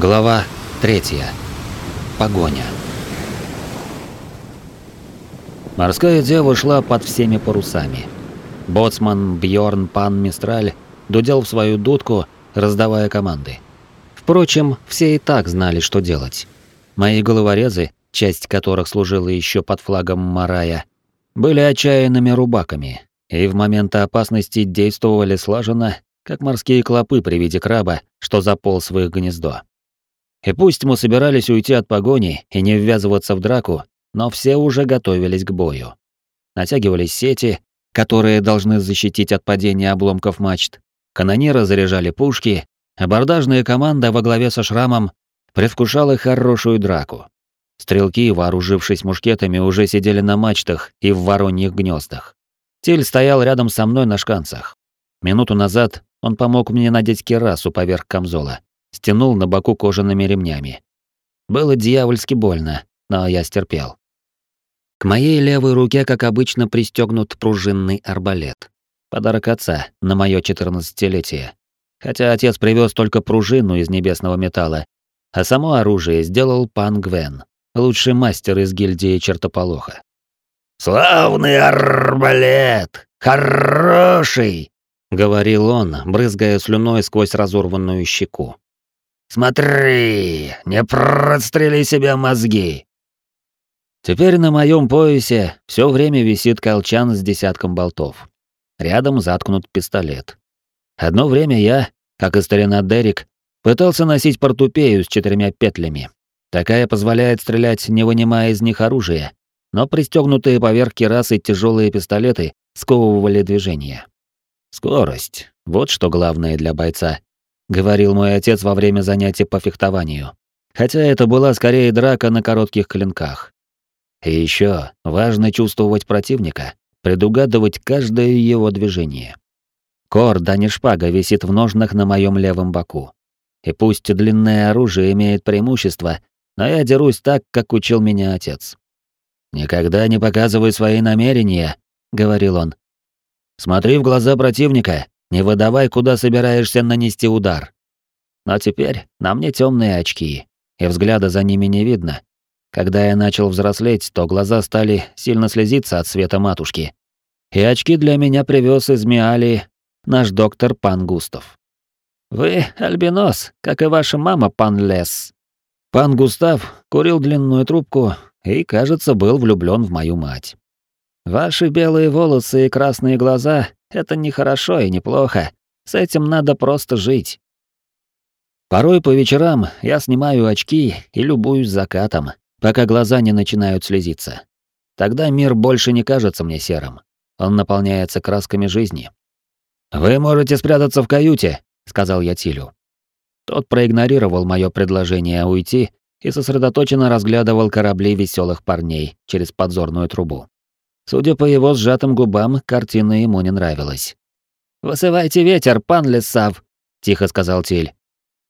Глава 3. Погоня. Морская дева шла под всеми парусами. Боцман Бьорн Пан Мистраль дудел в свою дудку, раздавая команды. Впрочем, все и так знали, что делать. Мои головорезы, часть которых служила еще под флагом Марая, были отчаянными рубаками и в моменты опасности действовали слаженно, как морские клопы при виде краба, что заполз в их гнездо. И пусть мы собирались уйти от погони и не ввязываться в драку, но все уже готовились к бою. Натягивались сети, которые должны защитить от падения обломков мачт. Канониры заряжали пушки, абордажная команда во главе со шрамом предвкушала хорошую драку. Стрелки, вооружившись мушкетами, уже сидели на мачтах и в вороньих гнездах. Тиль стоял рядом со мной на шканцах. Минуту назад он помог мне надеть кирасу поверх камзола стянул на боку кожаными ремнями. Было дьявольски больно, но я стерпел. К моей левой руке, как обычно, пристегнут пружинный арбалет. Подарок отца на мое четырнадцатилетие. Хотя отец привез только пружину из небесного металла, а само оружие сделал пан Гвен, лучший мастер из гильдии чертополоха. «Славный арбалет! Хороший!» — говорил он, брызгая слюной сквозь разорванную щеку. Смотри, не прострели себе мозги. Теперь на моем поясе все время висит колчан с десятком болтов. Рядом заткнут пистолет. Одно время я, как и старина Дерек, пытался носить портупею с четырьмя петлями. Такая позволяет стрелять, не вынимая из них оружие, но пристегнутые поверх керасы тяжелые пистолеты сковывали движение. Скорость — вот что главное для бойца, говорил мой отец во время занятий по фехтованию. Хотя это была скорее драка на коротких клинках. И еще важно чувствовать противника, предугадывать каждое его движение. Кор, да не шпага, висит в ножнах на моем левом боку. И пусть длинное оружие имеет преимущество, но я дерусь так, как учил меня отец. «Никогда не показывай свои намерения», — говорил он. «Смотри в глаза противника не выдавай, куда собираешься нанести удар. Но теперь на мне темные очки, и взгляда за ними не видно. Когда я начал взрослеть, то глаза стали сильно слезиться от света матушки. И очки для меня привез из Миали наш доктор пан Густав. «Вы альбинос, как и ваша мама, пан Лес». Пан Густав курил длинную трубку и, кажется, был влюблен в мою мать. «Ваши белые волосы и красные глаза это не хорошо и не плохо. С этим надо просто жить. Порой по вечерам я снимаю очки и любуюсь закатом, пока глаза не начинают слезиться. Тогда мир больше не кажется мне серым. Он наполняется красками жизни. «Вы можете спрятаться в каюте», — сказал я Тилю. Тот проигнорировал мое предложение уйти и сосредоточенно разглядывал корабли веселых парней через подзорную трубу. Судя по его сжатым губам, картина ему не нравилась. «Вызывайте ветер, пан Лесав», — тихо сказал Тиль.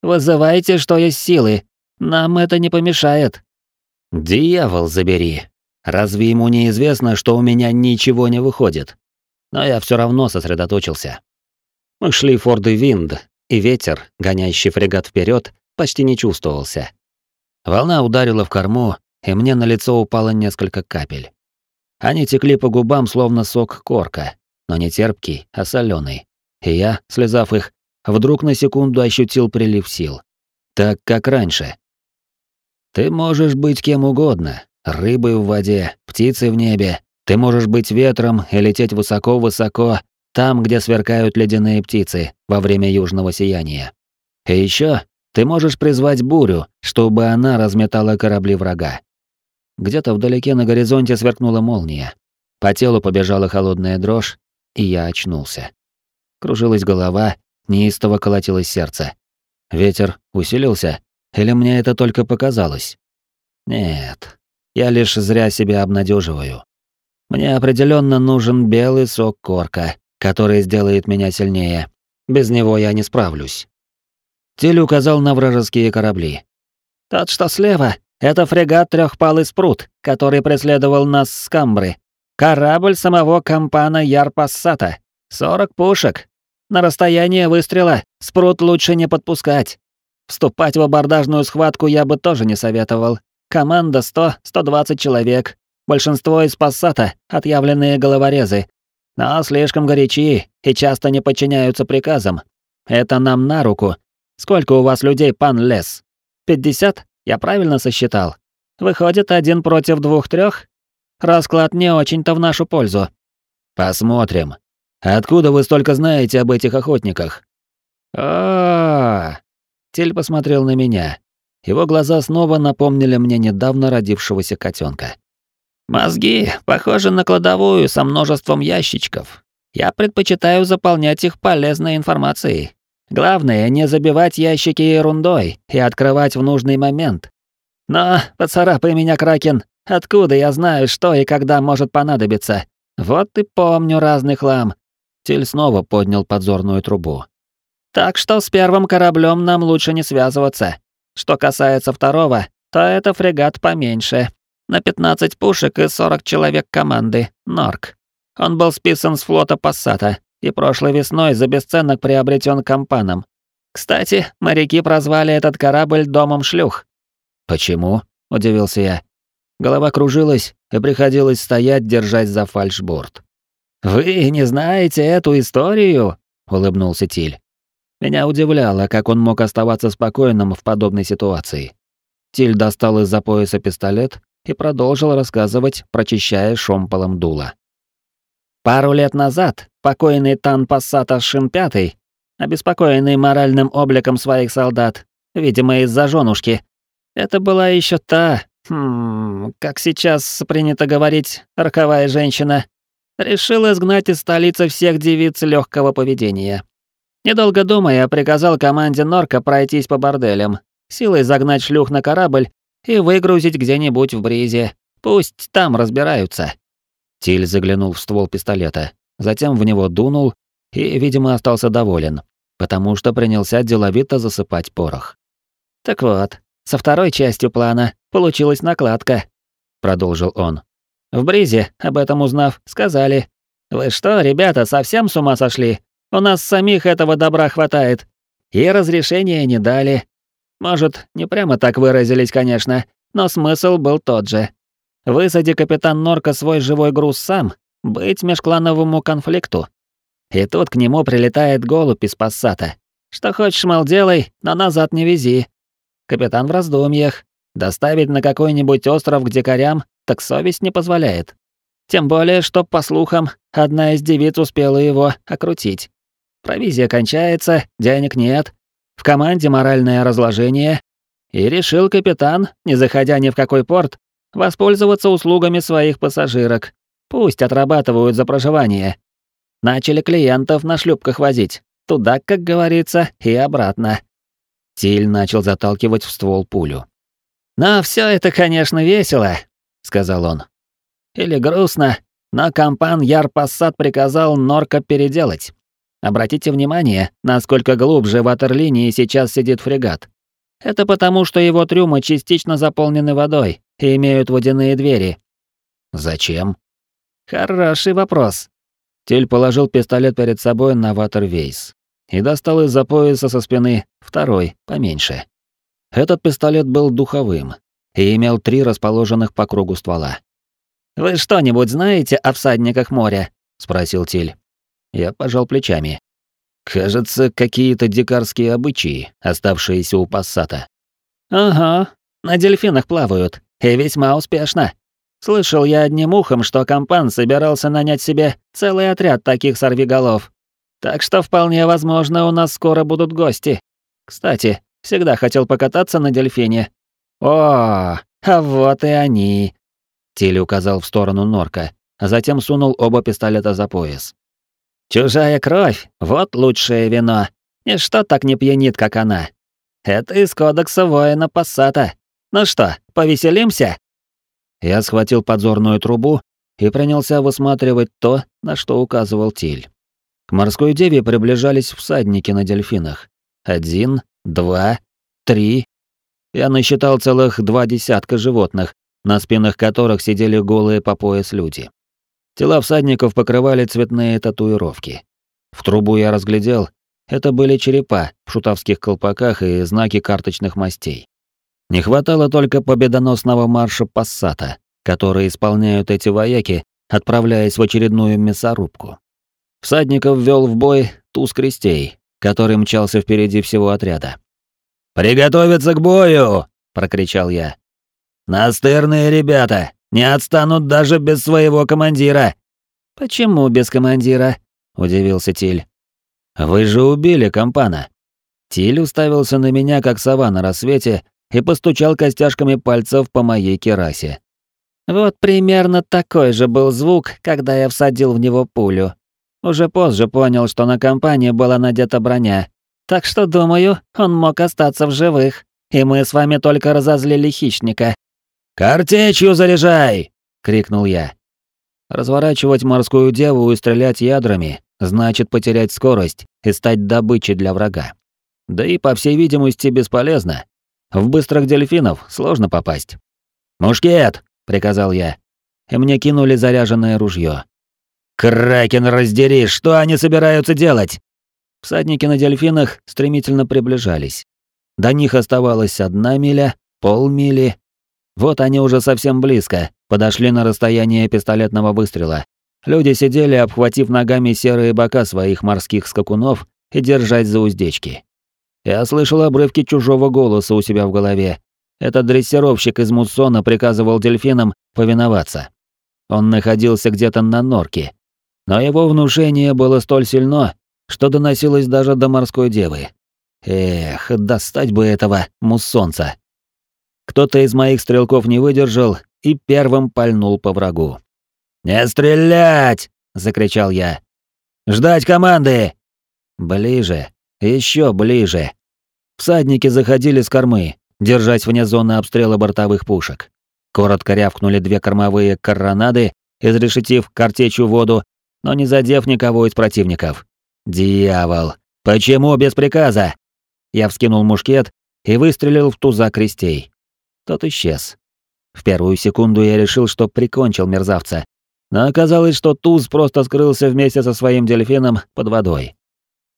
«Вызывайте, что есть силы. Нам это не помешает». «Дьявол забери. Разве ему не известно, что у меня ничего не выходит?» Но я все равно сосредоточился. Мы шли форды Винд, и ветер, гонящий фрегат вперед, почти не чувствовался. Волна ударила в корму, и мне на лицо упало несколько капель. Они текли по губам, словно сок корка, но не терпкий, а соленый. И я, слезав их, вдруг на секунду ощутил прилив сил. Так, как раньше. Ты можешь быть кем угодно. Рыбой в воде, птицей в небе. Ты можешь быть ветром и лететь высоко-высоко, там, где сверкают ледяные птицы во время южного сияния. И еще ты можешь призвать бурю, чтобы она разметала корабли врага. Где-то вдалеке на горизонте сверкнула молния. По телу побежала холодная дрожь, и я очнулся. Кружилась голова, неистово колотилось сердце. Ветер усилился, или мне это только показалось? Нет, я лишь зря себя обнадеживаю. Мне определенно нужен белый сок корка, который сделает меня сильнее. Без него я не справлюсь. Тель указал на вражеские корабли. «Тот, что слева, это фрегат трехпалый спрут, который преследовал нас с Камбры. Корабль самого компана Ярпассата. 40 пушек. На расстояние выстрела спрут лучше не подпускать. Вступать в абордажную схватку я бы тоже не советовал. Команда 100-120 человек. Большинство из пассата — отъявленные головорезы. Но слишком горячи и часто не подчиняются приказам. Это нам на руку. Сколько у вас людей, пан Лес? 50? Я правильно сосчитал? Выходит, один против двух-трех? Расклад не очень-то в нашу пользу. Посмотрим. Откуда вы столько знаете об этих охотниках? -а, -а. Тель посмотрел на меня. Его глаза снова напомнили мне недавно родившегося котенка. Мозги похожи на кладовую со множеством ящичков. Я предпочитаю заполнять их полезной информацией. Главное, не забивать ящики ерундой и открывать в нужный момент. Но, поцарапай меня, Кракен, откуда я знаю, что и когда может понадобиться? Вот и помню разный хлам. Тиль снова поднял подзорную трубу. Так что с первым кораблем нам лучше не связываться. Что касается второго, то это фрегат поменьше. На 15 пушек и 40 человек команды, Норк. Он был списан с флота Пассата и прошлой весной за бесценок приобретен компаном. Кстати, моряки прозвали этот корабль «домом шлюх». «Почему?» — удивился я. Голова кружилась, и приходилось стоять, держась за фальшборд. «Вы не знаете эту историю?» — улыбнулся Тиль. Меня удивляло, как он мог оставаться спокойным в подобной ситуации. Тиль достал из-за пояса пистолет и продолжил рассказывать, прочищая шомполом дуло. Пару лет назад покойный Тан Пассата Шин Пятый, обеспокоенный моральным обликом своих солдат, видимо, из-за женушки, это была еще та, хм, как сейчас принято говорить, роковая женщина, решил изгнать из столицы всех девиц легкого поведения. Недолго думая, приказал команде Норка пройтись по борделям, силой загнать шлюх на корабль и выгрузить где-нибудь в бризе. Пусть там разбираются. Тиль заглянул в ствол пистолета, затем в него дунул и, видимо, остался доволен, потому что принялся деловито засыпать порох. «Так вот, со второй частью плана получилась накладка», — продолжил он. «В Бризе, об этом узнав, сказали, «Вы что, ребята, совсем с ума сошли? У нас самих этого добра хватает». И разрешения не дали. Может, не прямо так выразились, конечно, но смысл был тот же. Высади капитан Норка свой живой груз сам, быть межклановому конфликту. И тут к нему прилетает голубь из пассата. Что хочешь, мол, делай, но назад не вези. Капитан в раздумьях. Доставить на какой-нибудь остров к дикарям, так совесть не позволяет. Тем более, что, по слухам, одна из девиц успела его окрутить. Провизия кончается, денег нет. В команде моральное разложение. И решил капитан, не заходя ни в какой порт, воспользоваться услугами своих пассажирок. Пусть отрабатывают за проживание. Начали клиентов на шлюпках возить. Туда, как говорится, и обратно. Тиль начал заталкивать в ствол пулю. «Но все это, конечно, весело», — сказал он. «Или грустно, но компан Яр Пассат приказал Норка переделать. Обратите внимание, насколько глубже в ватерлинии сейчас сидит фрегат. Это потому, что его трюмы частично заполнены водой и имеют водяные двери. Зачем? Хороший вопрос. Тель положил пистолет перед собой на ватервейс и достал из-за пояса со спины второй, поменьше. Этот пистолет был духовым и имел три расположенных по кругу ствола. «Вы что-нибудь знаете о всадниках моря?» — спросил Тиль. Я пожал плечами. Кажется, какие-то дикарские обычаи, оставшиеся у пассата. Ага, на дельфинах плавают, и весьма успешно. Слышал я одним ухом, что компан собирался нанять себе целый отряд таких сорвиголов. Так что вполне возможно, у нас скоро будут гости. Кстати, всегда хотел покататься на дельфине. О, а вот и они. Тиль указал в сторону норка, а затем сунул оба пистолета за пояс. Чужая кровь — вот лучшее вино. Ничто так не пьянит, как она. Это из кодекса воина Пассата. Ну что, повеселимся?» Я схватил подзорную трубу и принялся высматривать то, на что указывал Тиль. К морской деве приближались всадники на дельфинах. Один, два, три. Я насчитал целых два десятка животных, на спинах которых сидели голые по пояс люди. Тела всадников покрывали цветные татуировки. В трубу я разглядел Это были черепа в шутовских колпаках и знаки карточных мастей. Не хватало только победоносного марша пассата, который исполняют эти вояки, отправляясь в очередную мясорубку. Всадников вел в бой туз крестей, который мчался впереди всего отряда. «Приготовиться к бою!» — прокричал я. «Настырные ребята! Не отстанут даже без своего командира!» «Почему без командира?» — удивился Тиль. «Вы же убили компана!» Тиль уставился на меня, как сова на рассвете, и постучал костяшками пальцев по моей керасе. Вот примерно такой же был звук, когда я всадил в него пулю. Уже позже понял, что на компании была надета броня. Так что, думаю, он мог остаться в живых. И мы с вами только разозлили хищника. «Картечью заряжай!» — крикнул я. Разворачивать морскую деву и стрелять ядрами значит потерять скорость и стать добычей для врага. Да и, по всей видимости, бесполезно. В быстрых дельфинов сложно попасть. «Мушкет!» — приказал я. И мне кинули заряженное ружье. «Кракен, раздери! Что они собираются делать?» Всадники на дельфинах стремительно приближались. До них оставалась одна миля, полмили. Вот они уже совсем близко, подошли на расстояние пистолетного выстрела. Люди сидели, обхватив ногами серые бока своих морских скакунов и держать за уздечки. Я слышал обрывки чужого голоса у себя в голове. Этот дрессировщик из Муссона приказывал дельфинам повиноваться. Он находился где-то на норке. Но его внушение было столь сильно, что доносилось даже до морской девы. Эх, достать бы этого муссонца. Кто-то из моих стрелков не выдержал и первым пальнул по врагу. «Не стрелять!» — закричал я. «Ждать команды!» Ближе, еще ближе. Всадники заходили с кормы, держась вне зоны обстрела бортовых пушек. Коротко рявкнули две кормовые коронады, изрешетив картечью воду, но не задев никого из противников. «Дьявол! Почему без приказа?» Я вскинул мушкет и выстрелил в туза крестей. Тот исчез. В первую секунду я решил, что прикончил мерзавца, но оказалось, что туз просто скрылся вместе со своим дельфином под водой.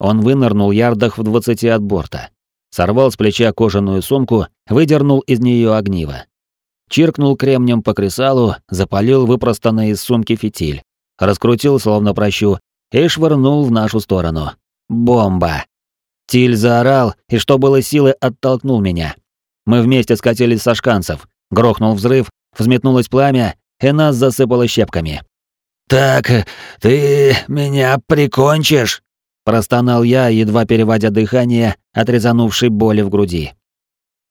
Он вынырнул ярдах в двадцати от борта. Сорвал с плеча кожаную сумку, выдернул из нее огниво. Чиркнул кремнем по кресалу, запалил выпростанный из сумки фитиль. Раскрутил, словно прощу, и швырнул в нашу сторону. Бомба! Тиль заорал, и что было силы, оттолкнул меня. Мы вместе скатились со шканцев. Грохнул взрыв, взметнулось пламя, и нас засыпало щепками. «Так, ты меня прикончишь?» Простонал я, едва переводя дыхание от резанувшей боли в груди.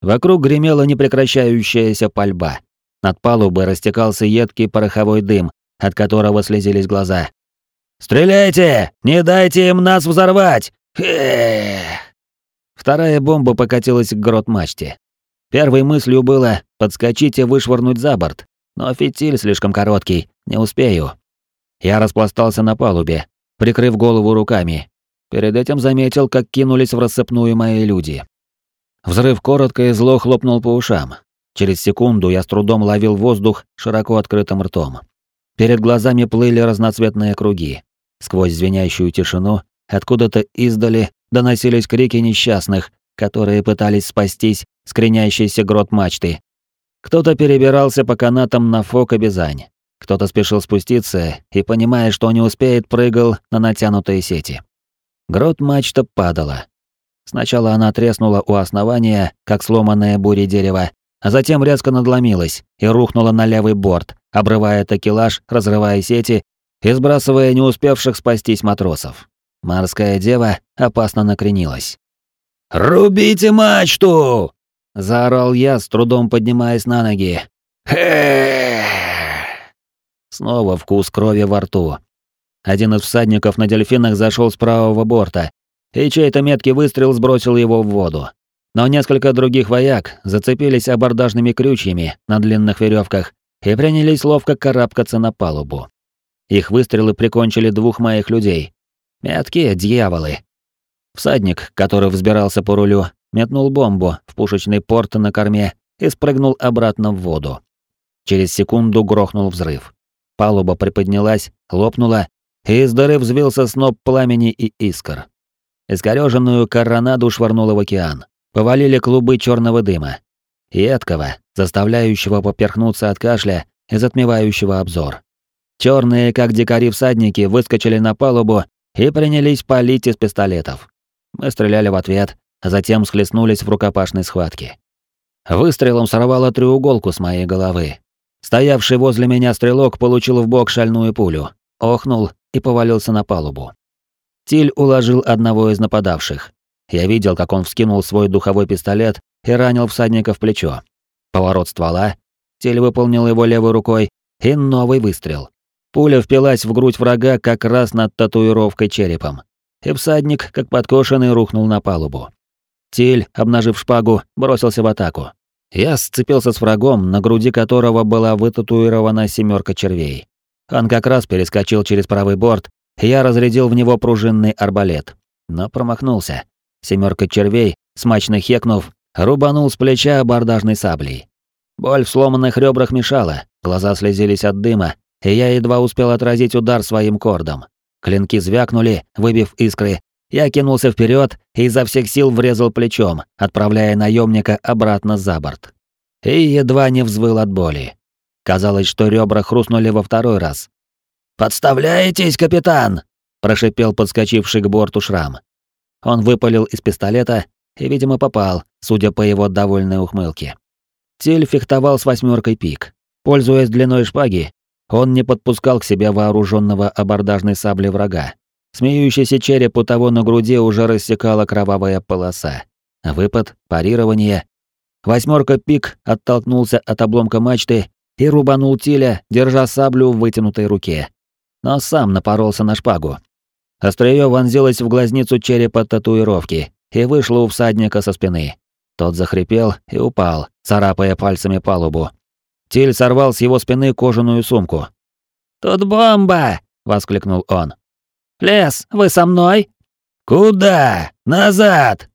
Вокруг гремела непрекращающаяся пальба. Над палубой растекался едкий пороховой дым, от которого слезились глаза. «Стреляйте! Не дайте им нас взорвать! Эх!» Вторая бомба покатилась к грот-мачте. Первой мыслью было подскочить и вышвырнуть за борт, но фитиль слишком короткий, не успею. Я распластался на палубе, прикрыв голову руками, Перед этим заметил, как кинулись в рассыпную мои люди. Взрыв коротко и зло хлопнул по ушам. Через секунду я с трудом ловил воздух широко открытым ртом. Перед глазами плыли разноцветные круги. Сквозь звенящую тишину откуда-то издали доносились крики несчастных, которые пытались спастись с кренящейся грот мачты. Кто-то перебирался по канатам на фок и бизань. Кто-то спешил спуститься и, понимая, что не успеет, прыгал на натянутые сети. Грот мачта падала. Сначала она треснула у основания, как сломанное бурей дерево, а затем резко надломилась и рухнула на левый борт, обрывая такелаж, разрывая сети и сбрасывая не успевших спастись матросов. Морская дева опасно накренилась. «Рубите мачту!» — заорал я, с трудом поднимаясь на ноги. Снова вкус крови во рту, один из всадников на дельфинах зашел с правого борта, и чей-то меткий выстрел сбросил его в воду. Но несколько других вояк зацепились абордажными крючьями на длинных веревках и принялись ловко карабкаться на палубу. Их выстрелы прикончили двух моих людей. Меткие дьяволы. Всадник, который взбирался по рулю, метнул бомбу в пушечный порт на корме и спрыгнул обратно в воду. Через секунду грохнул взрыв. Палуба приподнялась, лопнула, и из дыры взвился сноп пламени и искр. Искорёженную коронаду швырнуло в океан. Повалили клубы черного дыма. Едкого, заставляющего поперхнуться от кашля и затмевающего обзор. Черные, как дикари всадники, выскочили на палубу и принялись палить из пистолетов. Мы стреляли в ответ, а затем схлестнулись в рукопашной схватке. Выстрелом сорвало треуголку с моей головы. Стоявший возле меня стрелок получил в бок шальную пулю, охнул и повалился на палубу. Тиль уложил одного из нападавших. Я видел, как он вскинул свой духовой пистолет и ранил всадника в плечо. Поворот ствола. Тиль выполнил его левой рукой, и новый выстрел. Пуля впилась в грудь врага как раз над татуировкой черепом. И всадник, как подкошенный, рухнул на палубу. Тиль, обнажив шпагу, бросился в атаку. Я сцепился с врагом, на груди которого была вытатуирована семерка червей. Он как раз перескочил через правый борт, и я разрядил в него пружинный арбалет. Но промахнулся. Семерка червей, смачно хекнув, рубанул с плеча абордажной саблей. Боль в сломанных ребрах мешала, глаза слезились от дыма, и я едва успел отразить удар своим кордом. Клинки звякнули, выбив искры. Я кинулся вперед и изо всех сил врезал плечом, отправляя наемника обратно за борт. И едва не взвыл от боли. Казалось, что ребра хрустнули во второй раз. «Подставляетесь, капитан!» – прошипел подскочивший к борту шрам. Он выпалил из пистолета и, видимо, попал, судя по его довольной ухмылке. Тель фехтовал с восьмеркой пик. Пользуясь длиной шпаги, он не подпускал к себе вооруженного абордажной сабли врага. Смеющийся череп у того на груди уже рассекала кровавая полоса. Выпад, парирование. Восьмерка пик оттолкнулся от обломка мачты и рубанул Тиля, держа саблю в вытянутой руке. Но сам напоролся на шпагу. Остриё вонзилось в глазницу черепа татуировки и вышло у всадника со спины. Тот захрипел и упал, царапая пальцами палубу. Тиль сорвал с его спины кожаную сумку. «Тут бомба!» — воскликнул он. «Лес, вы со мной?» «Куда? Назад!»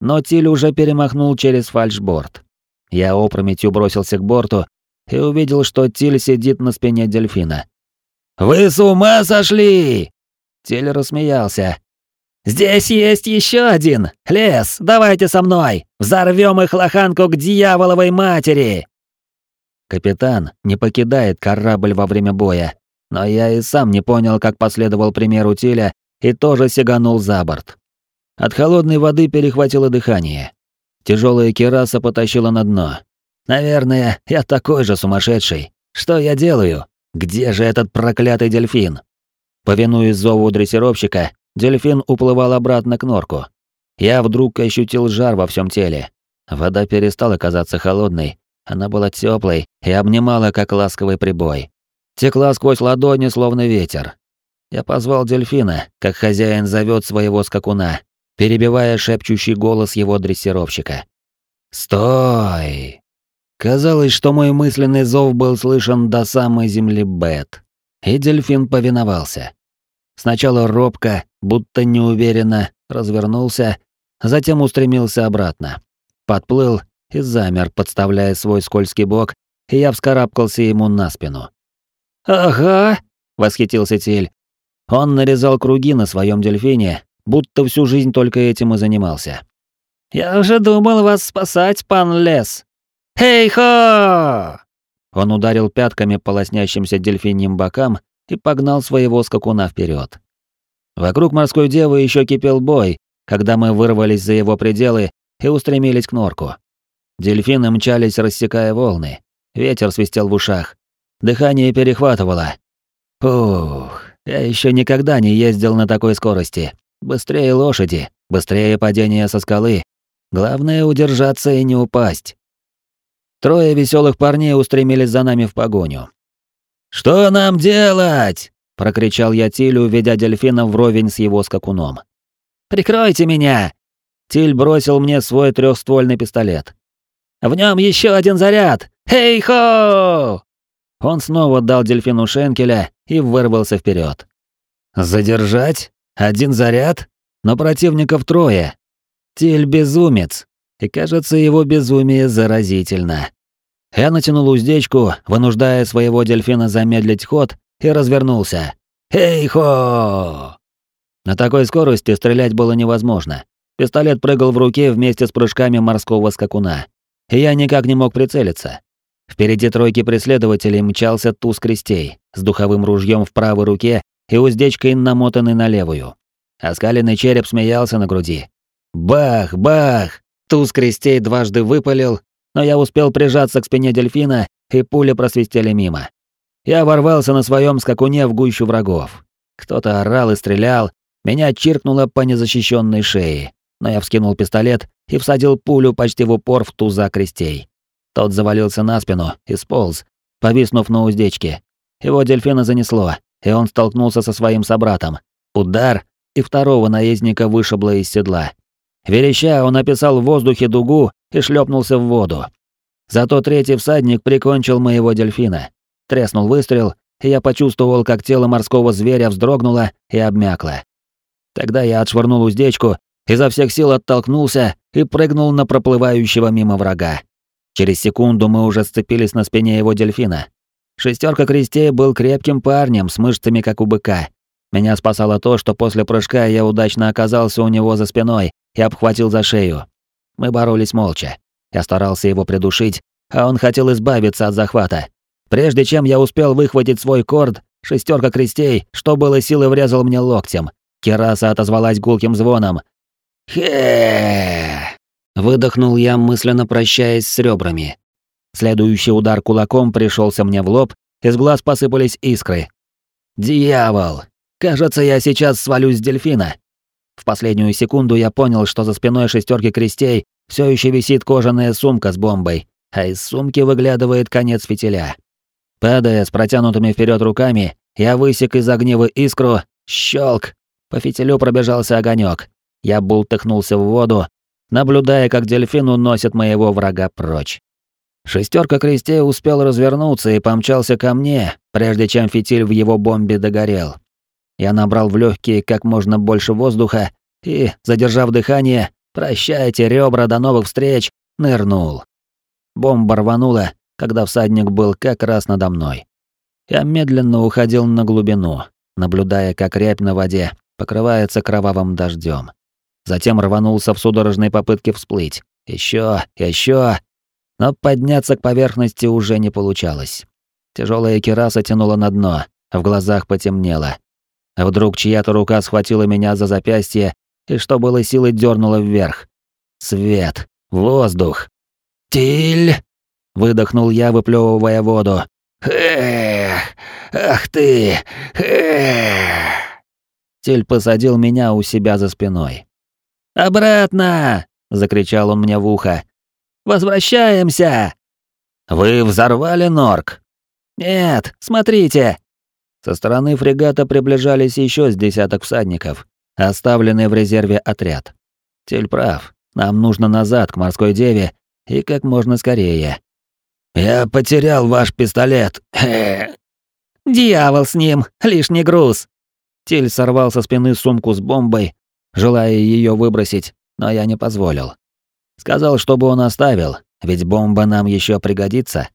Но Тиль уже перемахнул через фальшборд. Я опрометью бросился к борту и увидел, что Тиль сидит на спине дельфина. «Вы с ума сошли?» Тиль рассмеялся. «Здесь есть еще один! Лес, давайте со мной! Взорвем их лоханку к дьяволовой матери!» Капитан не покидает корабль во время боя, но я и сам не понял, как последовал примеру Тиля и тоже сиганул за борт. От холодной воды перехватило дыхание. Тяжелая кераса потащила на дно. Наверное, я такой же сумасшедший. Что я делаю? Где же этот проклятый дельфин? Повинуясь зову дрессировщика, дельфин уплывал обратно к норку. Я вдруг ощутил жар во всем теле. Вода перестала казаться холодной, она была теплой и обнимала, как ласковый прибой. Текла сквозь ладони, словно ветер. Я позвал дельфина, как хозяин зовет своего скакуна, перебивая шепчущий голос его дрессировщика. «Стой!» Казалось, что мой мысленный зов был слышен до самой земли Бет, и дельфин повиновался. Сначала робко, будто неуверенно, развернулся, затем устремился обратно. Подплыл и замер, подставляя свой скользкий бок, и я вскарабкался ему на спину. «Ага!» — восхитился Тиль. Он нарезал круги на своем дельфине, будто всю жизнь только этим и занимался. «Я уже думал вас спасать, пан Лес!» «Хей-хо!» Он ударил пятками по лоснящимся дельфиньим бокам и погнал своего скакуна вперед. Вокруг морской девы еще кипел бой, когда мы вырвались за его пределы и устремились к норку. Дельфины мчались, рассекая волны. Ветер свистел в ушах. Дыхание перехватывало. Ух, я еще никогда не ездил на такой скорости. Быстрее лошади, быстрее падения со скалы. Главное удержаться и не упасть. Трое веселых парней устремились за нами в погоню. «Что нам делать?» — прокричал я Тилю, ведя дельфина вровень с его скакуном. «Прикройте меня!» Тиль бросил мне свой трехствольный пистолет. В нем еще один заряд! Хей-хо!» Он снова дал дельфину шенкеля и вырвался вперед. «Задержать? Один заряд? Но противников трое. Тель безумец, и кажется, его безумие заразительно. Я натянул уздечку, вынуждая своего дельфина замедлить ход, и развернулся. «Хей-хо!» На такой скорости стрелять было невозможно. Пистолет прыгал в руке вместе с прыжками морского скакуна. И я никак не мог прицелиться. Впереди тройки преследователей мчался туз крестей с духовым ружьем в правой руке и уздечкой намотанной на левую. Оскаленный череп смеялся на груди. Бах, бах! Туз крестей дважды выпалил, но я успел прижаться к спине дельфина, и пули просвистели мимо. Я ворвался на своем скакуне в гущу врагов. Кто-то орал и стрелял, меня чиркнуло по незащищенной шее, но я вскинул пистолет и всадил пулю почти в упор в туза крестей. Тот завалился на спину и сполз, повиснув на уздечке. Его дельфина занесло, и он столкнулся со своим собратом. Удар, и второго наездника вышибло из седла. Вереща, он описал в воздухе дугу и шлепнулся в воду. Зато третий всадник прикончил моего дельфина. Треснул выстрел, и я почувствовал, как тело морского зверя вздрогнуло и обмякло. Тогда я отшвырнул уздечку, изо всех сил оттолкнулся и прыгнул на проплывающего мимо врага. Через секунду мы уже сцепились на спине его дельфина. Шестерка крестей был крепким парнем с мышцами, как у быка. Меня спасало то, что после прыжка я удачно оказался у него за спиной и обхватил за шею. Мы боролись молча. Я старался его придушить, а он хотел избавиться от захвата. Прежде чем я успел выхватить свой корд, шестерка крестей, что было силы, врезал мне локтем. Кераса отозвалась гулким звоном. хе Выдохнул я, мысленно прощаясь с ребрами. Следующий удар кулаком пришелся мне в лоб, из глаз посыпались искры. «Дьявол! Кажется, я сейчас свалюсь с дельфина!» В последнюю секунду я понял, что за спиной шестерки крестей все еще висит кожаная сумка с бомбой, а из сумки выглядывает конец фитиля. Падая с протянутыми вперед руками, я высек из огнива искру, щелк. По фитилю пробежался огонек. Я бултыхнулся в воду, наблюдая, как дельфин уносит моего врага прочь. Шестерка крестей успел развернуться и помчался ко мне, прежде чем фитиль в его бомбе догорел. Я набрал в легкие как можно больше воздуха и, задержав дыхание, «Прощайте, ребра, до новых встреч!» нырнул. Бомба рванула, когда всадник был как раз надо мной. Я медленно уходил на глубину, наблюдая, как рябь на воде покрывается кровавым дождем. Затем рванулся в судорожной попытке всплыть. Еще, еще. Но подняться к поверхности уже не получалось. Тяжелая кераса тянула на дно, в глазах потемнело. Вдруг чья-то рука схватила меня за запястье и, что было силы, дернула вверх. Свет, воздух. «Тиль!» — выдохнул я, выплевывая воду. «Эх! Ах ты! Эх!» Тиль посадил меня у себя за спиной. «Обратно!» — закричал он мне в ухо. «Возвращаемся!» «Вы взорвали норк?» «Нет, смотрите!» Со стороны фрегата приближались еще с десяток всадников, оставленный в резерве отряд. Тель прав, нам нужно назад к морской деве и как можно скорее. «Я потерял ваш пистолет!» «Дьявол с ним, лишний груз!» Тель сорвал со спины сумку с бомбой, желая ее выбросить, но я не позволил. Сказал, чтобы он оставил, ведь бомба нам еще пригодится.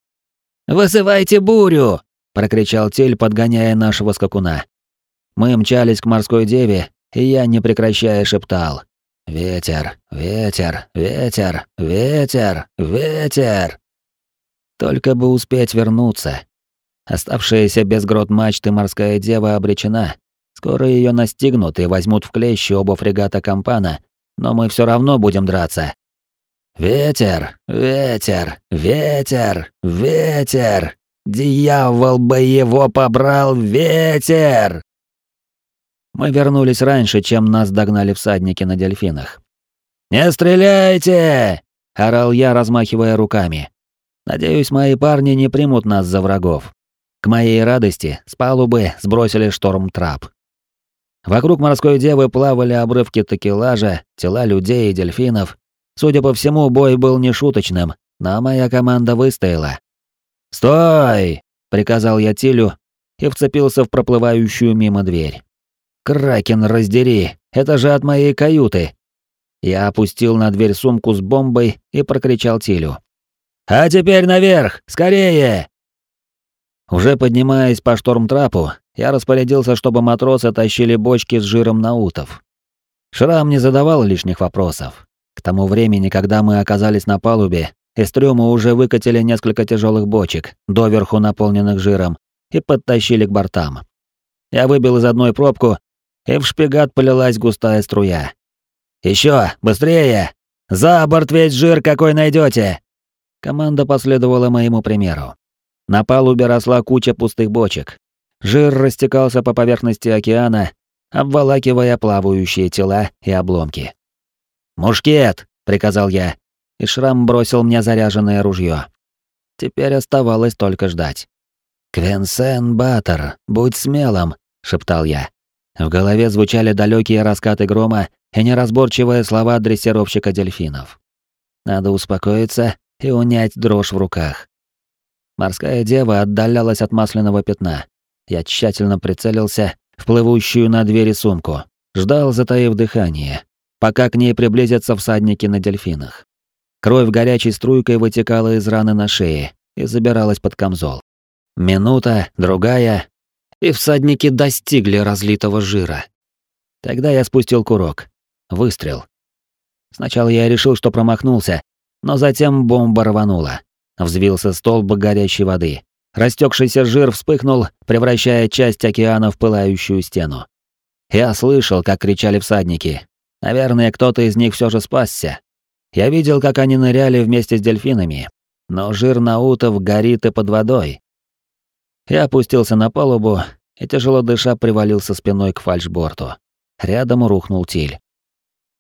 «Вызывайте бурю!» — прокричал Тель, подгоняя нашего скакуна. Мы мчались к морской деве, и я, не прекращая, шептал. «Ветер, ветер, ветер, ветер, ветер!» Только бы успеть вернуться. Оставшаяся без грот мачты морская дева обречена. Скоро ее настигнут и возьмут в клещи оба фрегата Кампана, но мы все равно будем драться. Ветер, ветер, ветер, ветер! Дьявол бы его побрал, ветер! Мы вернулись раньше, чем нас догнали всадники на дельфинах. «Не стреляйте!» — орал я, размахивая руками. Надеюсь, мои парни не примут нас за врагов. К моей радости с палубы сбросили шторм-трап. Вокруг морской девы плавали обрывки такелажа, тела людей и дельфинов. Судя по всему, бой был нешуточным, но моя команда выстояла. «Стой!» — приказал я Тилю и вцепился в проплывающую мимо дверь. «Кракен, раздери! Это же от моей каюты!» Я опустил на дверь сумку с бомбой и прокричал Тилю. «А теперь наверх! Скорее!» Уже поднимаясь по штормтрапу, я распорядился, чтобы матросы тащили бочки с жиром наутов. Шрам не задавал лишних вопросов. К тому времени, когда мы оказались на палубе, из трюма уже выкатили несколько тяжелых бочек, доверху наполненных жиром, и подтащили к бортам. Я выбил из одной пробку, и в шпигат полилась густая струя. Еще, быстрее! За борт весь жир, какой найдете! Команда последовала моему примеру. На палубе росла куча пустых бочек. Жир растекался по поверхности океана, обволакивая плавающие тела и обломки. «Мушкет!» — приказал я, и Шрам бросил мне заряженное ружье. Теперь оставалось только ждать. «Квенсен Баттер, будь смелым!» — шептал я. В голове звучали далекие раскаты грома и неразборчивые слова дрессировщика дельфинов. Надо успокоиться и унять дрожь в руках. Морская дева отдалялась от масляного пятна. Я тщательно прицелился в плывущую на двери сумку, ждал, затаив дыхание, пока к ней приблизятся всадники на дельфинах. Кровь горячей струйкой вытекала из раны на шее и забиралась под камзол. Минута, другая, и всадники достигли разлитого жира. Тогда я спустил курок. Выстрел. Сначала я решил, что промахнулся, но затем бомба рванула. Взвился столб горячей воды. Растекшийся жир вспыхнул, превращая часть океана в пылающую стену. Я слышал, как кричали всадники. Наверное, кто-то из них все же спасся. Я видел, как они ныряли вместе с дельфинами. Но жир наутов горит и под водой. Я опустился на палубу и, тяжело дыша, привалился спиной к фальшборту. Рядом рухнул Тиль.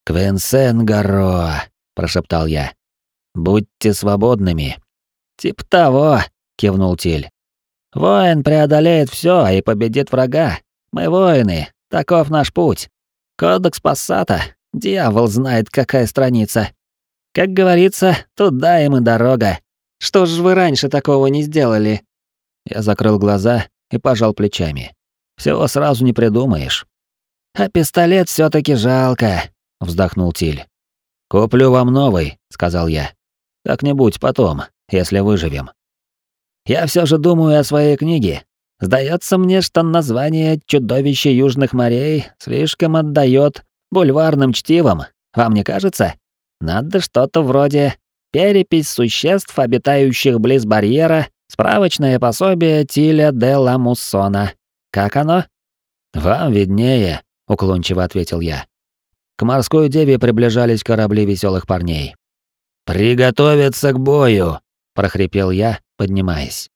«Квенсен Гарро», — прошептал я. «Будьте свободными». «Тип того», — кивнул Тиль. «Воин преодолеет все и победит врага. Мы воины, таков наш путь. Кодекс Пассата, дьявол знает, какая страница. Как говорится, туда им и дорога. Что ж вы раньше такого не сделали?» Я закрыл глаза и пожал плечами. Всего сразу не придумаешь. «А пистолет все таки жалко», — вздохнул Тиль. «Куплю вам новый», — сказал я. «Как-нибудь потом, если выживем. Я все же думаю о своей книге. Сдается мне, что название «Чудовище Южных морей» слишком отдает бульварным чтивам. Вам не кажется? Надо что-то вроде «Перепись существ, обитающих близ барьера, справочное пособие Тиля де ла Муссона». Как оно? Вам виднее, уклончиво ответил я. К морской деве приближались корабли веселых парней. «Приготовиться к бою!» — прохрипел я, поднимаясь.